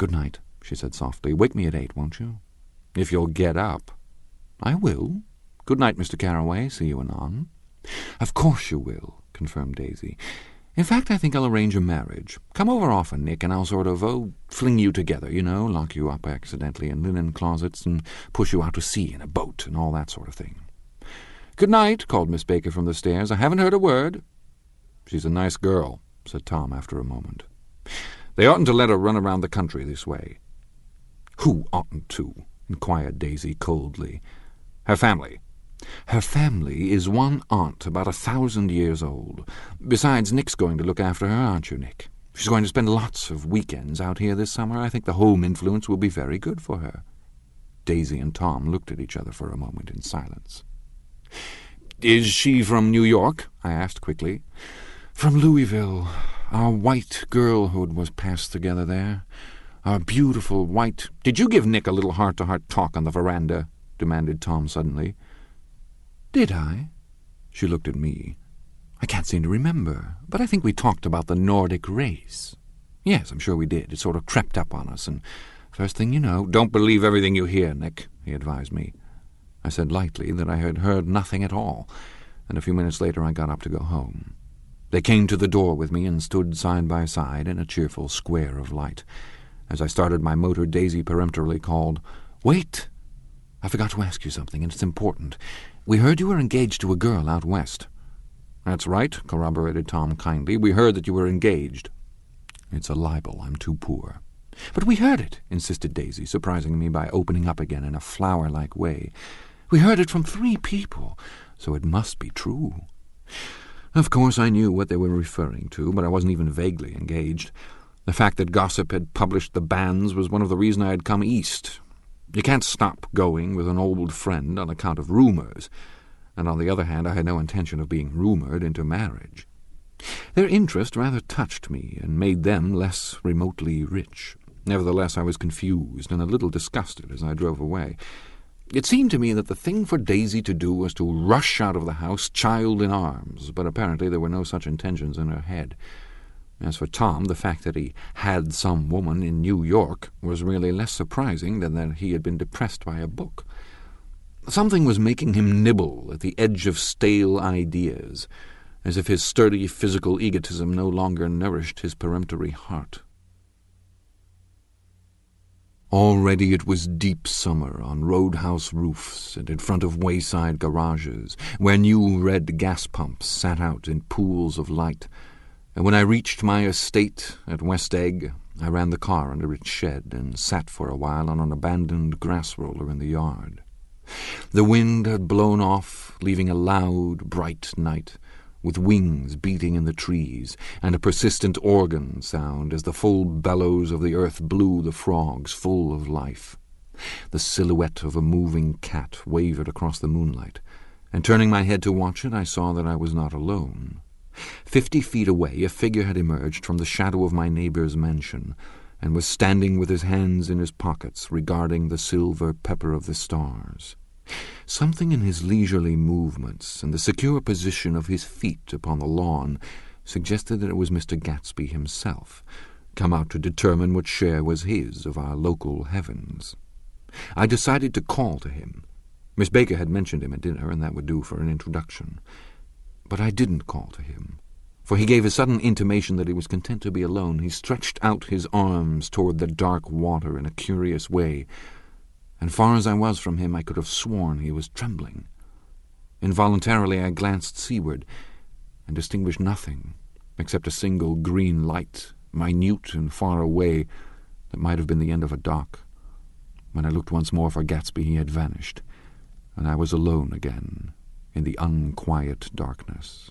Good night, she said softly. Wake me at eight, won't you? If you'll get up. I will. Good night, Mr. Carraway. See you anon. Of course you will, confirmed Daisy. In fact, I think I'll arrange a marriage. Come over often, Nick, and I'll sort of, oh, fling you together, you know, lock you up accidentally in linen closets and push you out to sea in a boat and all that sort of thing. Good night, called Miss Baker from the stairs. I haven't heard a word. She's a nice girl, said Tom after a moment. They oughtn't to let her run around the country this way. Who oughtn't to? inquired Daisy coldly. Her family. Her family is one aunt about a thousand years old. Besides, Nick's going to look after her, aren't you, Nick? She's going to spend lots of weekends out here this summer. I think the home influence will be very good for her. Daisy and Tom looked at each other for a moment in silence. Is she from New York? I asked quickly. From Louisville. Our white girlhood was passed together there. Our beautiful white... Did you give Nick a little heart-to-heart talk on the veranda? demanded Tom suddenly. Did I? She looked at me. I can't seem to remember, but I think we talked about the Nordic race. Yes, I'm sure we did. It sort of crept up on us, and first thing you know, don't believe everything you hear, Nick, he advised me. I said lightly that I had heard nothing at all, and a few minutes later I got up to go home. They came to the door with me and stood side by side in a cheerful square of light. As I started my motor, Daisy peremptorily called, Wait! I forgot to ask you something, and it's important. We heard you were engaged to a girl out west. That's right, corroborated Tom kindly. We heard that you were engaged. It's a libel. I'm too poor. But we heard it, insisted Daisy, surprising me by opening up again in a flower-like way. We heard it from three people, so it must be true. Of course, I knew what they were referring to, but I wasn't even vaguely engaged. The fact that gossip had published the banns was one of the reasons I had come east, you can't stop going with an old friend on account of rumours, and on the other hand I had no intention of being rumoured into marriage. Their interest rather touched me and made them less remotely rich. Nevertheless, I was confused and a little disgusted as I drove away. It seemed to me that the thing for Daisy to do was to rush out of the house, child in arms, but apparently there were no such intentions in her head. As for Tom, the fact that he had some woman in New York was really less surprising than that he had been depressed by a book. Something was making him nibble at the edge of stale ideas, as if his sturdy physical egotism no longer nourished his peremptory heart. Already it was deep summer on roadhouse roofs and in front of wayside garages, where new red gas pumps sat out in pools of light, and when I reached my estate at West Egg, I ran the car under its shed and sat for a while on an abandoned grass roller in the yard. The wind had blown off, leaving a loud, bright night, with wings beating in the trees, and a persistent organ sound as the full bellows of the earth blew the frogs full of life. The silhouette of a moving cat wavered across the moonlight, and turning my head to watch it, I saw that I was not alone. Fifty feet away, a figure had emerged from the shadow of my neighbour's mansion, and was standing with his hands in his pockets, regarding the silver pepper of the stars. Something in his leisurely movements and the secure position of his feet upon the lawn suggested that it was Mr. Gatsby himself, come out to determine what share was his of our local heavens. I decided to call to him. Miss Baker had mentioned him at dinner, and that would do for an introduction. But I didn't call to him, for he gave a sudden intimation that he was content to be alone. He stretched out his arms toward the dark water in a curious way, and far as I was from him, I could have sworn he was trembling. Involuntarily I glanced seaward, and distinguished nothing except a single green light, minute and far away, that might have been the end of a dock. When I looked once more for Gatsby, he had vanished, and I was alone again in the unquiet darkness.